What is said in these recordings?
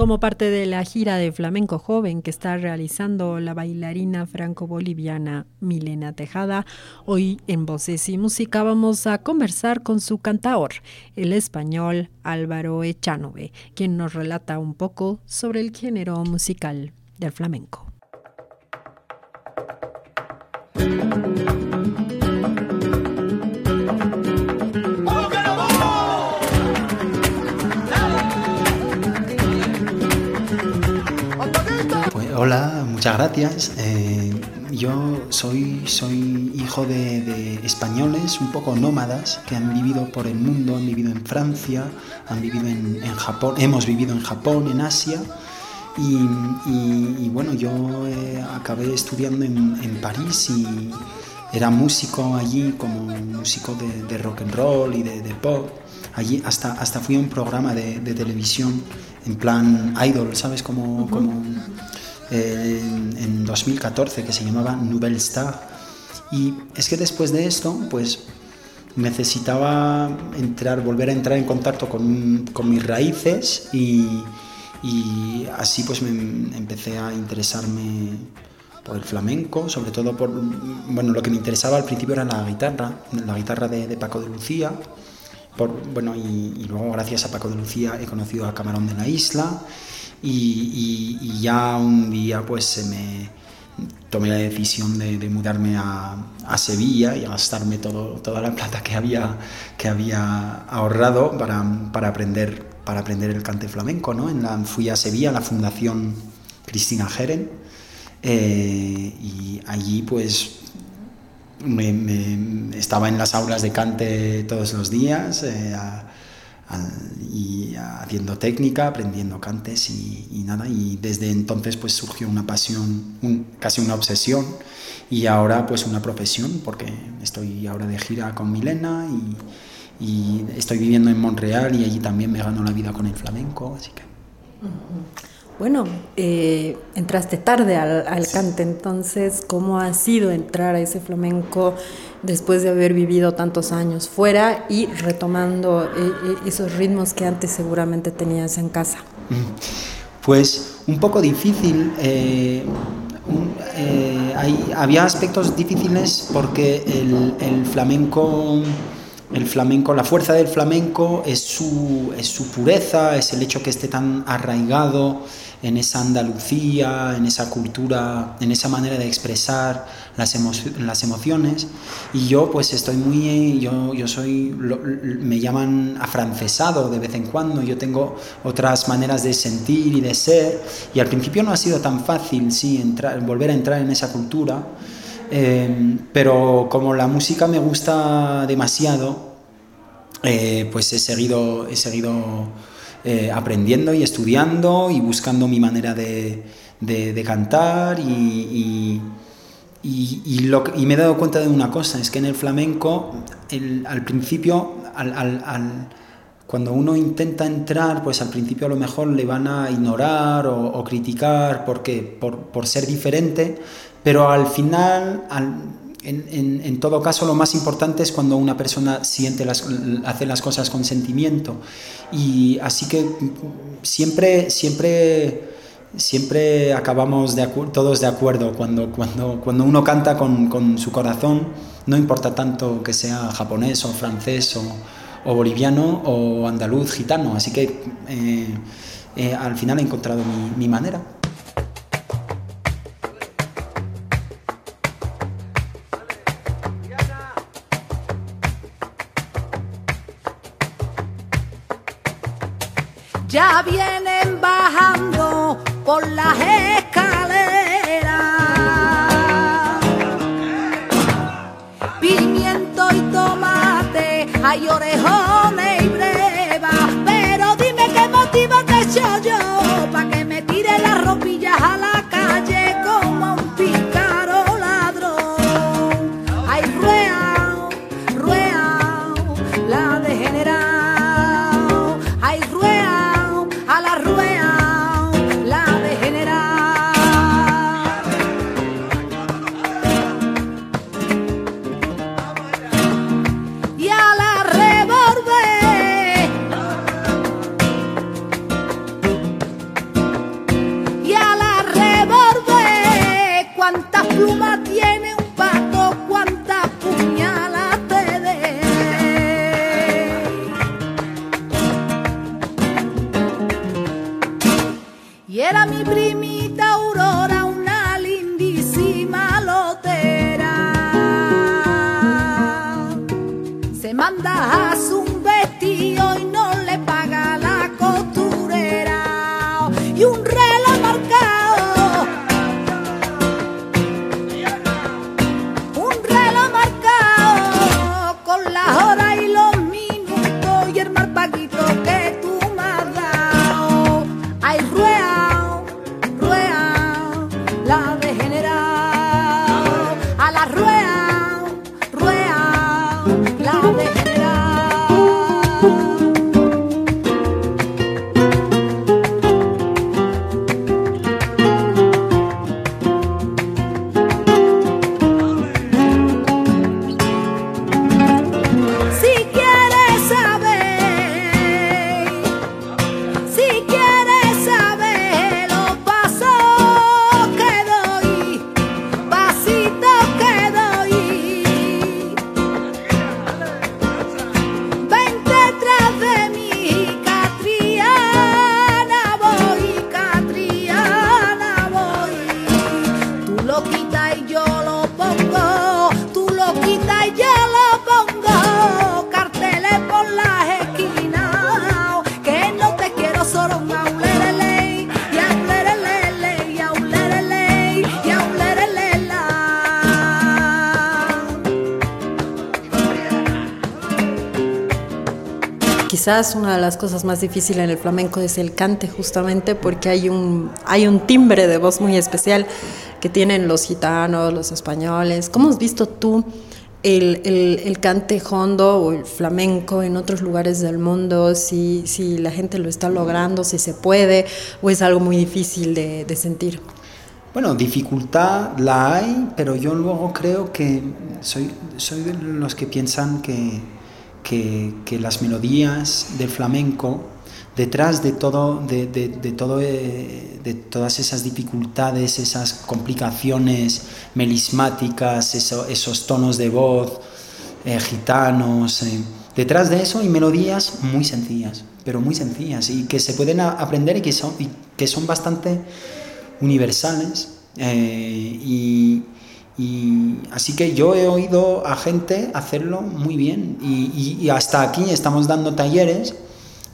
como parte de la gira de flamenco joven que está realizando la bailarina franco-boliviana Milena Tejada. Hoy en Voces y Música vamos a conversar con su cantador, el español Álvaro Echanove, quien nos relata un poco sobre el género musical del flamenco. Muchas gracias. Eh, yo soy, soy hijo de, españoles un poco nómadas que han vivido por el mundo, han vivido en Francia, han vivido en, Japón, hemos vivido en Japón, en Asia. Y, bueno, yo eh, acabé estudiando en, París y era músico allí, como músico de, rock and roll y de, pop. Allí hasta, hasta fui a un programa de, televisión en plan idol, ¿sabes? Como, como en 2014 que se llamaba Nouvelle Star. Y es que después de esto, pues necesitaba entrar, volver a entrar en contacto con, con mis raíces y, y, así pues me empecé a interesarme por el flamenco, sobre todo por, bueno, lo que me interesaba al principio era la guitarra, la guitarra de, de Paco de Lucía, por, bueno, y, y, luego gracias a Paco de Lucía he conocido a Camarón de la Isla y, ya un día pues se me tomé la decisión de, mudarme a, Sevilla y gastarme todo, toda la plata que había, que había ahorrado para, para aprender, para aprender el cante flamenco. ¿no? En la, fui a Sevilla, a la Fundación Cristina Jeren, eh, y allí pues me, estaba en las aulas de cante todos los días. Eh, y haciendo técnica, aprendiendo cantes y, nada. Y desde entonces pues surgió una pasión, casi una obsesión y ahora pues una profesión porque estoy ahora de gira con Milena y, estoy viviendo en Montreal y allí también me gano la vida con el flamenco, así que... Bueno, eh, entraste tarde al, cante, entonces, ¿cómo ha sido entrar a ese flamenco después de haber vivido tantos años fuera y retomando eh, eh, esos ritmos que antes seguramente tenías en casa? Pues un poco difícil. había aspectos difíciles porque el flamenco el flamenco, la fuerza del flamenco es su, pureza, es el hecho que esté tan arraigado en esa Andalucía, en esa cultura, en esa manera de expresar las, emociones. Y yo pues estoy muy, yo, yo soy, me llaman afrancesado de vez en cuando, yo tengo otras maneras de sentir y de ser. Y al principio no ha sido tan fácil, sí, entrar, volver a entrar en esa cultura. Em, pero como la música me gusta demasiado, eh, pues he seguido, he seguido eh, aprendiendo y estudiando y buscando mi manera de, cantar y, me he dado cuenta de una cosa, es que en el flamenco, al principio, cuando uno intenta entrar, pues al principio a lo mejor le van a ignorar o, criticar porque, por, por ser diferente, pero al final, en, todo caso, lo más importante es cuando una persona siente las, hace las cosas con sentimiento. Y así que siempre, siempre, siempre acabamos de todos de acuerdo cuando, cuando, cuando uno canta con, su corazón, no importa tanto que sea japonés o francés o, boliviano o andaluz, gitano. Así que eh, eh, al final he encontrado mi manera. Pimiento y tomate, hay orejones y brevas, pero dime qué motivo te echo Quizás una de las cosas más difíciles en el flamenco es el cante, justamente porque hay un, hay un timbre de voz muy especial que tienen los gitanos, los españoles. ¿Cómo has visto tú el, el, el cante hondo o el flamenco en otros lugares del mundo? Si, si la gente lo está logrando, si se puede, o es algo muy difícil de, de sentir. Bueno, dificultad la hay, pero yo luego creo que soy, soy de los que piensan que, que, las melodías del flamenco, detrás de todo, de, de, de todo, eh, de todas esas dificultades, esas complicaciones melismáticas, eso- esos tonos de voz eh, gitanos, eh, detrás de eso hay melodías muy sencillas, pero muy sencillas y que se pueden aprender y que son, que son bastante universales. y, y así que yo he oído a gente hacerlo muy bien. Y, y- hasta aquí estamos dando talleres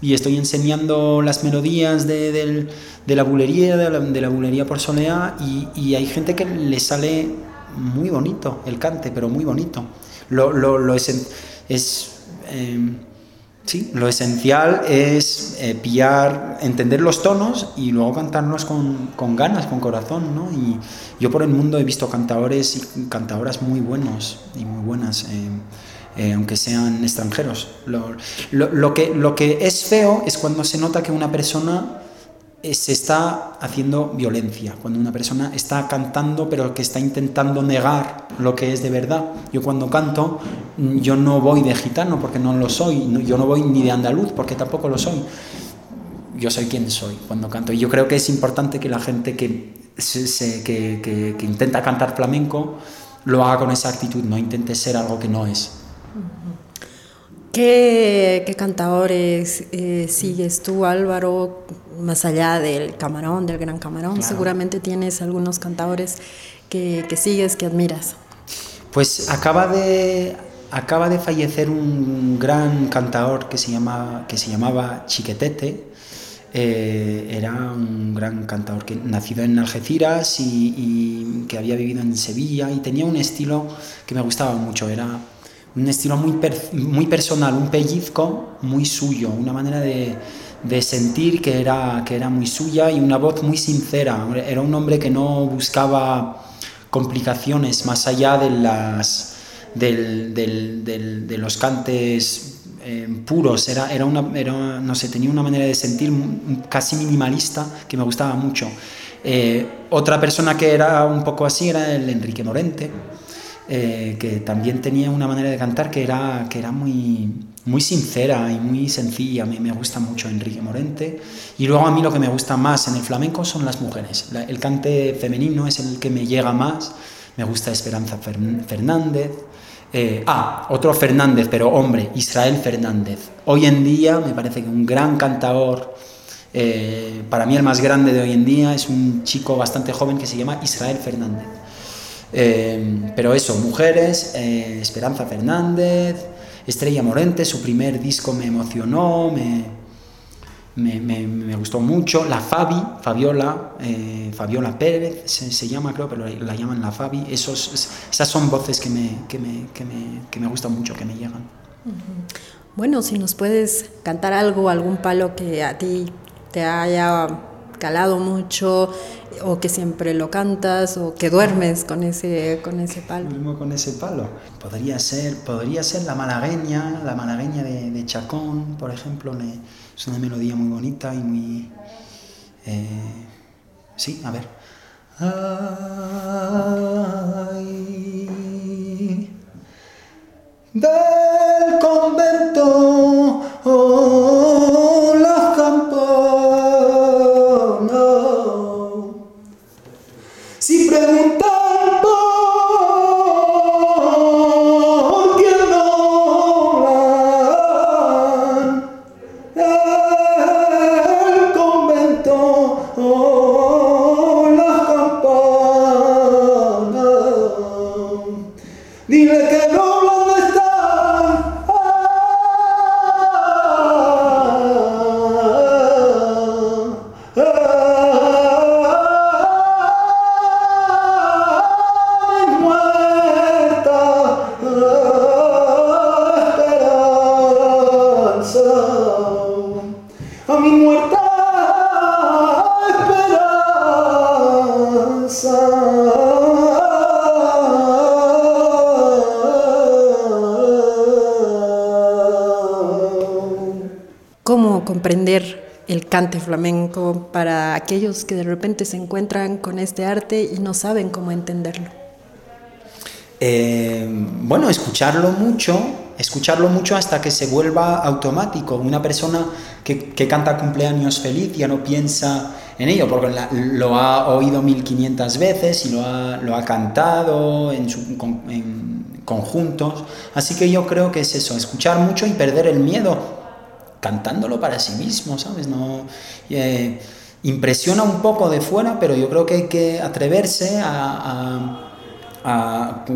y estoy enseñando las melodías de, del- de la bulería, de la, de bulería por soleá, y, y hay gente que le sale muy bonito el cante, pero muy bonito. Lo, lo, es, eh, Sí, lo esencial es eh, pillar, entender los tonos y luego cantarlos con, con ganas, con corazón, ¿no? Y yo por el mundo he visto cantadores y cantadoras muy buenos y muy buenas, eh, eh, aunque sean extranjeros. Lo, lo- que, lo que es feo es cuando se nota que una persona se está haciendo violencia, cuando una persona está cantando pero que está intentando negar lo que es de verdad. Yo cuando canto, mm, yo no voy de gitano porque no lo soy, yo no voy ni de andaluz porque tampoco lo soy. Yo soy quien soy cuando canto. Y yo creo que es importante que la gente que, se- que- que intenta cantar flamenco lo haga con esa actitud, no intente ser algo que no es. ¿Qué, qué cantadores eh, sigues tú, Álvaro, más allá del camarón, del gran camarón? Claro. Seguramente tienes algunos cantadores que, que sigues, que admiras. Pues acaba de, acaba de fallecer un gran cantador que se, llama, que se llamaba Chiquetete. Eh, era un gran cantador que nacido en Algeciras y, y que había vivido en Sevilla y tenía un estilo que me gustaba mucho. Era un estilo muy, muy personal, un pellizco muy suyo, una manera de, de sentir que era, que era muy suya y una voz muy sincera. Era un hombre que no buscaba complicaciones más allá de las del, del- de los cantes eh, puros era, era una era, no sé tenía una manera de sentir casi minimalista que me gustaba mucho Eh, otra persona que era un poco así era el Enrique Morente eh, que también tenía una manera de cantar que era, que era muy, muy sincera y muy sencilla. Me, me gusta mucho Enrique Morente. Y luego a mí lo que me gusta más en el flamenco son las mujeres. El cante femenino es el que me llega más. Me gusta Esperanza Fer- Fernández. Eh, ah, otro Fernández, pero hombre, Israel Fernández. Hoy en día me parece que un gran cantador Eh, para mí el más grande de hoy en día es un chico bastante joven que se llama Israel Fernández. Eh, pero eso, mujeres, eh, Esperanza Fernández, Estrella Morente, su primer disco me emocionó, me, me, gustó mucho. La Fabi, Fabiola, Fabiola Pérez se, llama, creo, pero la, llaman la Fabi. Esos, esas son voces que me, que que que me gustan mucho, que me llegan. Bueno, si nos puedes cantar algo, algún palo que a ti te haya calado mucho o que siempre lo cantas o que duermes con ese con ese palo. Duermo con ese palo. Podría ser, podría ser la malagueña, la malagueña de, Chacón, por ejemplo. es una melodía muy bonita y muy... Eh, sí, a ver. del convento. Oh, el cante flamenco para aquellos que de repente se encuentran con este arte y no saben cómo entenderlo? Eh, bueno, escucharlo mucho, escucharlo mucho hasta que se vuelva automático. Una persona que, canta cumpleaños feliz ya no piensa en ello, porque lo ha oído 1500 veces y lo ha, lo ha cantado en conjuntos. Así que yo creo que es eso, escuchar mucho y perder el miedo cantándolo para sí mismo, ¿sabes? No, eh, impresiona un poco de fuera, pero yo creo que hay que atreverse a,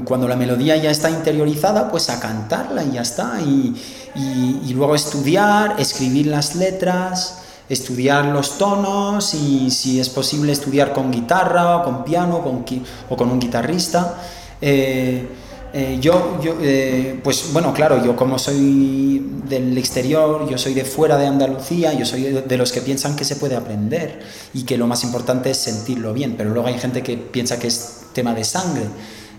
cuando la melodía ya está interiorizada, pues a cantarla y ya está. Y, luego estudiar, escribir las letras, estudiar los tonos y si es posible estudiar con guitarra o con piano o con un guitarrista. Eh, eh, yo, yo eh, pues bueno, claro, yo como soy del exterior, yo soy de fuera de Andalucía, yo soy de, los que piensan que se puede aprender y que lo más importante es sentirlo bien, pero luego hay gente que piensa que es tema de sangre.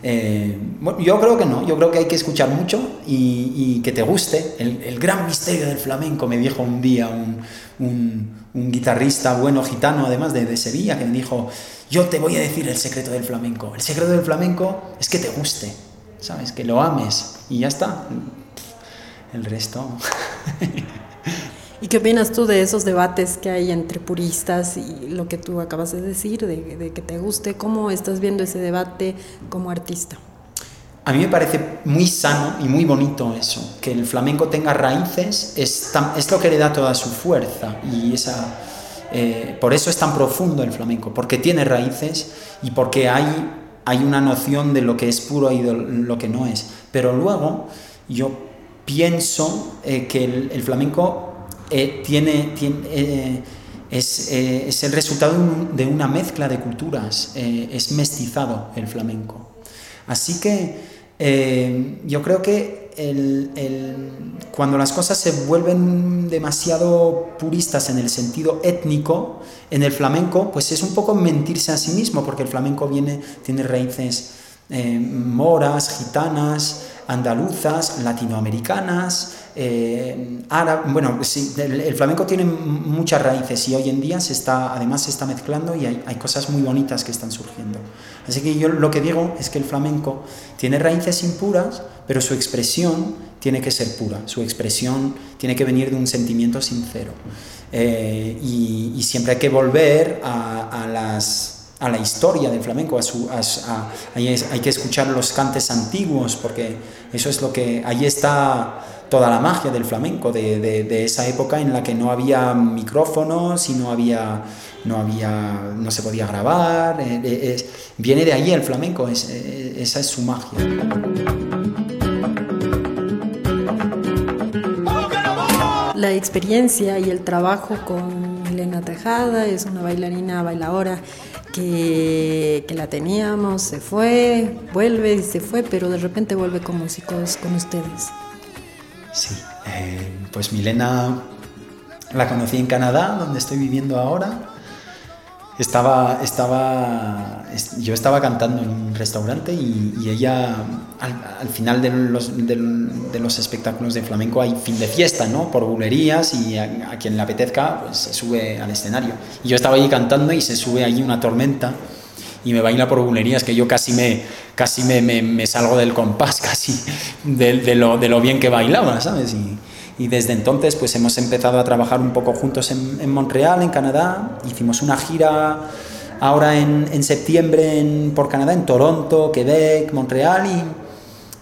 Eh, yo creo que no, yo creo que hay que escuchar mucho y, que te guste. El, gran misterio del flamenco, me dijo un día un, un, guitarrista bueno gitano, además de, de Sevilla, que me dijo, yo te voy a decir el secreto del flamenco. El secreto del flamenco es que te guste ¿sabes? Que lo ames y ya está. El resto. ¿Y qué opinas tú de esos debates que hay entre puristas y lo que tú acabas de decir, de, que te guste? ¿Cómo estás viendo ese debate como artista? A mí me parece muy sano y muy bonito eso, que el flamenco tenga raíces, es, es lo que le da toda su fuerza y esa, eh, por eso es tan profundo el flamenco, porque tiene raíces y porque hay hay una noción de lo que es puro y de lo que no es. Pero luego yo pienso eh, que el, flamenco eh, tiene, eh, es, es, el resultado de una mezcla de culturas, es mestizado el flamenco. Así que yo creo que el, cuando las cosas se vuelven demasiado puristas en el sentido étnico, en el flamenco, pues es un poco mentirse a sí mismo, porque el flamenco viene, tiene raíces eh, moras, gitanas, andaluzas, latinoamericanas, eh, bueno, el, flamenco tiene muchas raíces y hoy en día se está, además se está mezclando y hay, hay, cosas muy bonitas que están surgiendo. Así que yo lo que digo es que el flamenco tiene raíces impuras, pero su expresión tiene que ser pura, su expresión tiene que venir de un sentimiento sincero. Eh, y, siempre hay que volver a, las a la historia del flamenco, a su, hay, hay, que escuchar los cantes antiguos, porque eso es lo que, ahí está toda la magia del flamenco, de, de, esa época en la que no había micrófonos y no había, no había, no se podía grabar. Eh, eh, viene de ahí el flamenco, es, eh, esa es su magia. La experiencia y el trabajo con Elena Tejada es una bailarina bailadora que, la teníamos, se fue, vuelve y se fue, pero de repente vuelve con músicos con ustedes. Sí, eh, pues Milena la conocí en Canadá, donde estoy viviendo ahora. Estaba, estaba, yo estaba cantando en un restaurante y, ella, al, final de los, de, los, espectáculos de flamenco hay fin de fiesta, ¿no? Por bulerías y a, quien le apetezca, pues se sube al escenario. Y yo estaba allí cantando y se sube allí una tormenta y me baila por bulerías que yo casi me, casi me, me, salgo del compás, casi de, de, lo, de, lo, bien que bailaba, ¿sabes? Y, y, desde entonces pues hemos empezado a trabajar un poco juntos en, en Montreal, en Canadá, hicimos una gira ahora en, en septiembre en, por Canadá, en Toronto, Quebec, Montreal y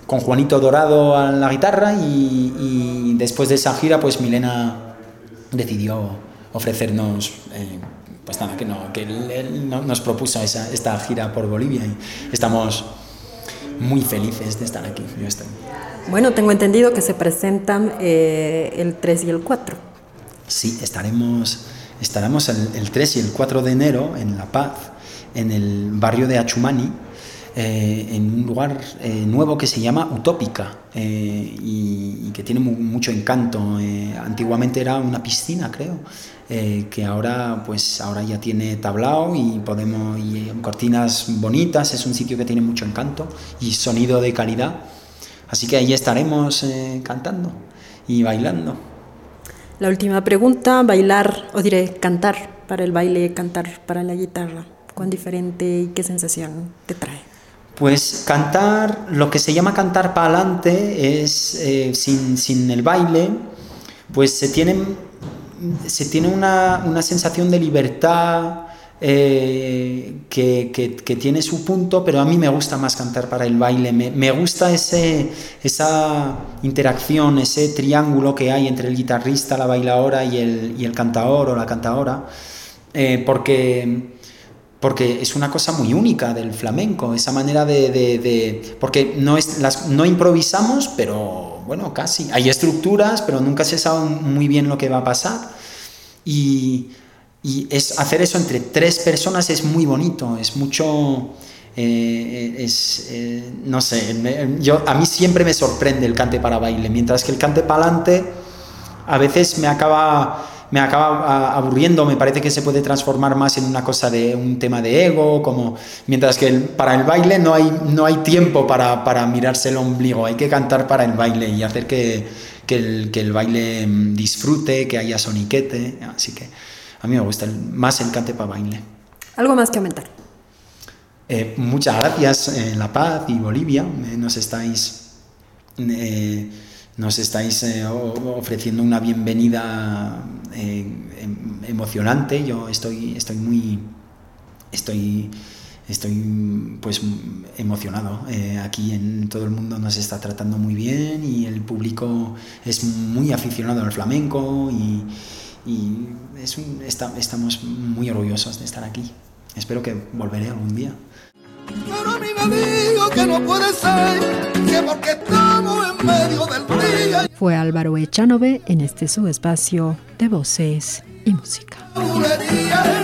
con Juanito Dorado a la guitarra y, y después de esa gira pues Milena decidió ofrecernos... Eh, pues nada, que, no, que él, nos propuso esa, esta gira por Bolivia y estamos muy felices de estar aquí. Yo estoy. Bueno, tengo entendido que se presentan eh, el 3 y el 4. Sí, estaremos, estaremos el, el, 3 y el 4 de enero en La Paz, en el barrio de Achumani, eh, en un lugar eh, nuevo que se llama Utópica y, y, que tiene mucho encanto. antiguamente era una piscina, creo. Eh, que ahora pues ahora ya tiene tablao y podemos y cortinas bonitas, es un sitio que tiene mucho encanto y sonido de calidad. Así que ahí estaremos eh, cantando y bailando. La última pregunta, bailar o diré cantar para el baile, cantar para la guitarra. ¿Cuán diferente y qué sensación te trae? Pues cantar, lo que se llama cantar para adelante es eh, sin, sin el baile, pues se tienen se tiene una, una sensación de libertad eh, que, que, tiene su punto, pero a mí me gusta más cantar para el baile. Me, gusta ese, esa interacción, ese triángulo que hay entre el guitarrista, la bailadora y el, y el cantador o la cantadora, eh, porque, porque es una cosa muy única del flamenco, esa manera de... de, de porque no, es, las, no improvisamos, pero bueno, casi. Hay estructuras, pero nunca se sabe muy bien lo que va a pasar. Y, es, hacer eso entre tres personas es muy bonito, es mucho... Eh, es, eh, no sé, yo, a mí siempre me sorprende el cante para baile, mientras que el cante para adelante a veces me acaba me acaba aburriendo, me parece que se puede transformar más en una cosa de un tema de ego, como mientras que para el baile no hay, no hay tiempo para, para, mirarse el ombligo, hay que cantar para el baile y hacer que, que, el, que el, baile mm, disfrute, que haya soniquete, así que a mí me gusta más el cante para baile. ¿Algo más que aumentar? Eh, muchas gracias, en La Paz y Bolivia, eh, nos estáis... Eh, nos estáis eh, ofreciendo una bienvenida eh, em, emocionante. Yo estoy, estoy muy, estoy, estoy pues emocionado. Eh, aquí en todo el mundo nos está tratando muy bien y el público es muy aficionado al flamenco y, y es un, está, estamos muy orgullosos de estar aquí. Espero que volveré algún día. Pero a mí me digo que no puede ser, que porque estamos en medio del día. Fue Álvaro Echanove en este subespacio de voces y música. Bulería,